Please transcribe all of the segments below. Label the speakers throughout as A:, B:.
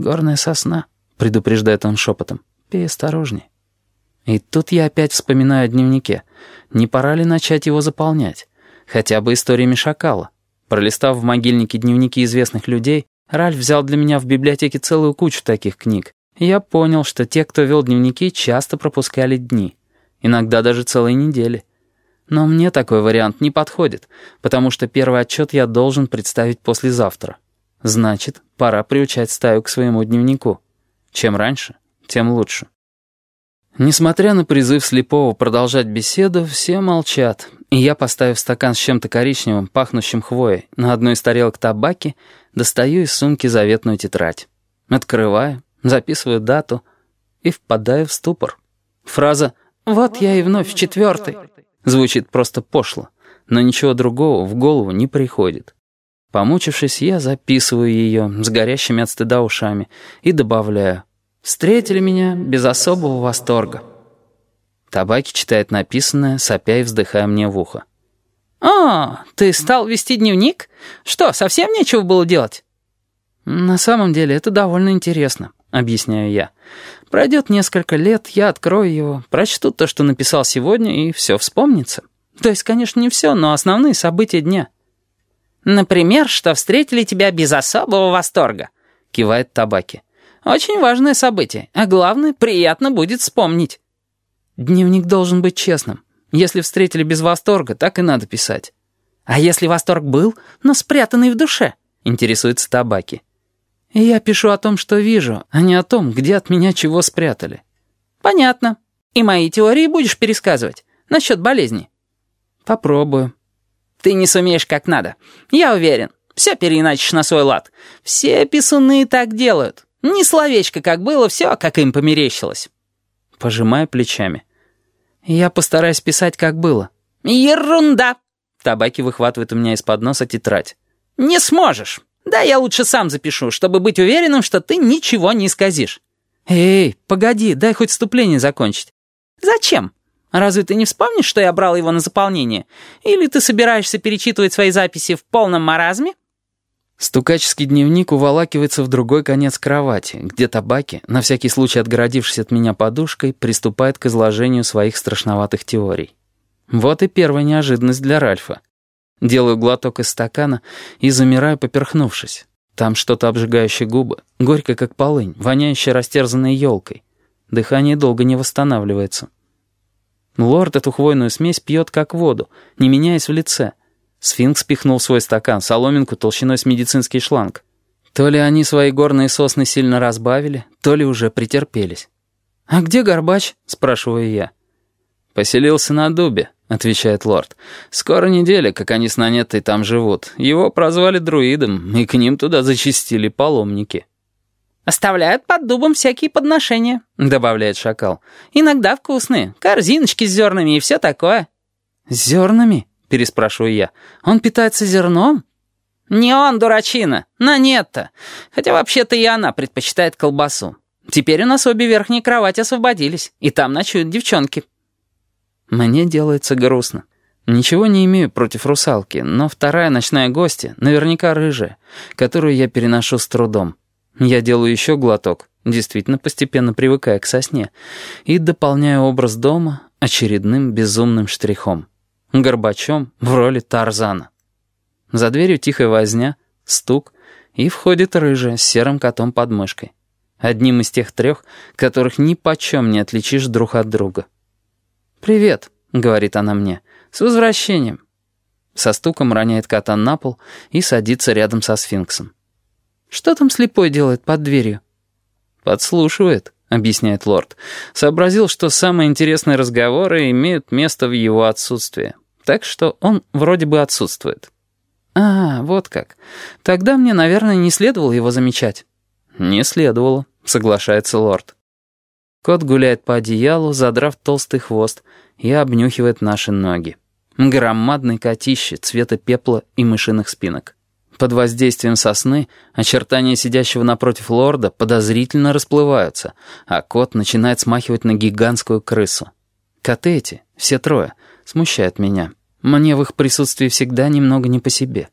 A: «Горная сосна», — предупреждает он шепотом. «Пей осторожней». И тут я опять вспоминаю о дневнике. Не пора ли начать его заполнять? Хотя бы историями шакала. Пролистав в могильнике дневники известных людей, Ральф взял для меня в библиотеке целую кучу таких книг. Я понял, что те, кто вел дневники, часто пропускали дни. Иногда даже целые недели. Но мне такой вариант не подходит, потому что первый отчет я должен представить послезавтра. Значит, пора приучать стаю к своему дневнику. Чем раньше, тем лучше. Несмотря на призыв слепого продолжать беседу, все молчат, и я, поставив стакан с чем-то коричневым, пахнущим хвоей, на одной из тарелок табаки, достаю из сумки заветную тетрадь. Открываю, записываю дату и впадаю в ступор. Фраза «Вот я и вновь в четвертой» звучит просто пошло, но ничего другого в голову не приходит. Помучившись, я записываю ее с горящими от стыда ушами и добавляю Встретили меня без особого восторга. Табаки читает написанное, сопя и вздыхая мне в ухо. «А, ты стал вести дневник? Что, совсем нечего было делать?» «На самом деле это довольно интересно», — объясняю я. «Пройдет несколько лет, я открою его, прочту то, что написал сегодня, и все вспомнится. То есть, конечно, не все, но основные события дня».
B: «Например, что встретили тебя без особого восторга», — кивает Табаки. Очень важное событие, а главное, приятно будет вспомнить.
A: Дневник должен быть честным. Если встретили без восторга, так и надо писать.
B: А если восторг был, но спрятанный в душе? Интересуется табаки.
A: Я пишу о том, что вижу, а не о том, где от меня чего спрятали.
B: Понятно. И мои теории будешь пересказывать? Насчет болезни?
A: Попробую.
B: Ты не сумеешь как надо. Я уверен. Все переиначишь на свой лад. Все писуны так делают. Ни словечко, как было, все, как им померещилось.
A: Пожимая плечами. Я постараюсь писать, как было.
B: Ерунда!
A: Табаки выхватывает у меня из-под носа тетрадь.
B: Не сможешь. Да я лучше сам запишу, чтобы быть уверенным, что ты ничего не исказишь.
A: Эй, погоди, дай хоть вступление закончить.
B: Зачем? Разве ты не вспомнишь, что я брал его на заполнение? Или ты собираешься перечитывать свои записи в полном маразме?
A: Стукаческий дневник уволакивается в другой конец кровати, где табаки, на всякий случай отгородившись от меня подушкой, приступает к изложению своих страшноватых теорий. Вот и первая неожиданность для Ральфа. Делаю глоток из стакана и замираю, поперхнувшись. Там что-то обжигающее губы, горько как полынь, воняющее растерзанной елкой. Дыхание долго не восстанавливается. Лорд эту хвойную смесь пьет как воду, не меняясь в лице — Сфинкс пихнул свой стакан, соломинку толщиной с медицинский шланг. То ли они свои горные сосны сильно разбавили, то ли уже претерпелись. «А где Горбач?» — спрашиваю я. «Поселился на дубе», — отвечает лорд. «Скоро неделя, как они с Нанеттой там живут. Его прозвали друидом, и к ним туда зачистили паломники».
B: «Оставляют под дубом всякие подношения», — добавляет шакал. «Иногда вкусные, корзиночки с зернами и все такое».
A: «С зернами?» переспрашиваю я. «Он питается зерном?»
B: «Не он, дурачина, на нет-то. Хотя вообще-то и она предпочитает колбасу. Теперь у нас обе верхние кровати освободились, и там ночуют девчонки».
A: Мне делается грустно. Ничего не имею против русалки, но вторая ночная гостья наверняка рыжая, которую я переношу с трудом. Я делаю еще глоток, действительно постепенно привыкая к сосне, и дополняю образ дома очередным безумным штрихом. Горбачом в роли Тарзана. За дверью тихая возня, стук, и входит рыжая с серым котом под мышкой. Одним из тех трех, которых ни почем не отличишь друг от друга. «Привет», — говорит она мне, — «с возвращением». Со стуком роняет кота на пол и садится рядом со сфинксом. «Что там слепой делает под дверью?» «Подслушивает», — объясняет лорд. «Сообразил, что самые интересные разговоры имеют место в его отсутствии. Так что он вроде бы отсутствует. А, вот как. Тогда мне, наверное, не следовало его замечать. Не следовало, соглашается лорд. Кот гуляет по одеялу, задрав толстый хвост, и обнюхивает наши ноги. Громадный котище цвета пепла и мышиных спинок. Под воздействием сосны очертания сидящего напротив лорда подозрительно расплываются, а кот начинает смахивать на гигантскую крысу. Коты эти, все трое, смущают меня. Мне в их присутствии всегда немного не по себе.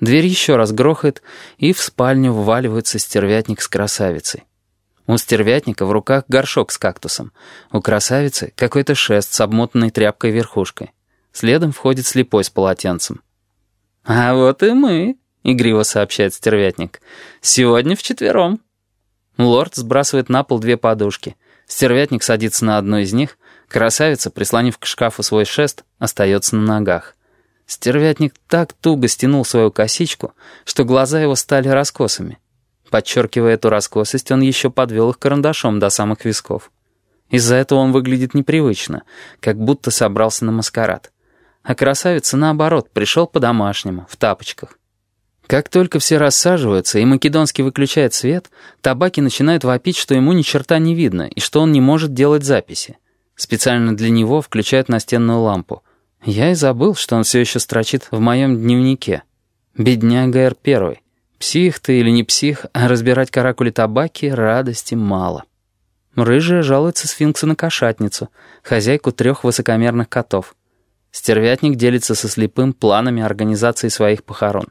A: Дверь еще раз грохает, и в спальню вваливается стервятник с красавицей. У стервятника в руках горшок с кактусом. У красавицы какой-то шест с обмотанной тряпкой верхушкой. Следом входит слепой с полотенцем. «А вот и мы», — игриво сообщает стервятник. «Сегодня вчетвером». Лорд сбрасывает на пол две подушки. Стервятник садится на одну из них. Красавица, прислонив к шкафу свой шест, остается на ногах. Стервятник так туго стянул свою косичку, что глаза его стали раскосами. Подчеркивая эту раскосость, он еще подвел их карандашом до самых висков. Из-за этого он выглядит непривычно, как будто собрался на маскарад. А красавица, наоборот, пришел по-домашнему, в тапочках. Как только все рассаживаются, и Македонский выключает свет, Табаки начинает вопить, что ему ни черта не видно, и что он не может делать записи. Специально для него включают настенную лампу. Я и забыл, что он все еще строчит в моем дневнике. Бедняга Р-1. Псих ты или не псих, а разбирать каракули табаки радости мало. Рыжая жалуется сфинксу на кошатницу, хозяйку трех высокомерных котов. Стервятник делится со слепым планами организации своих похорон.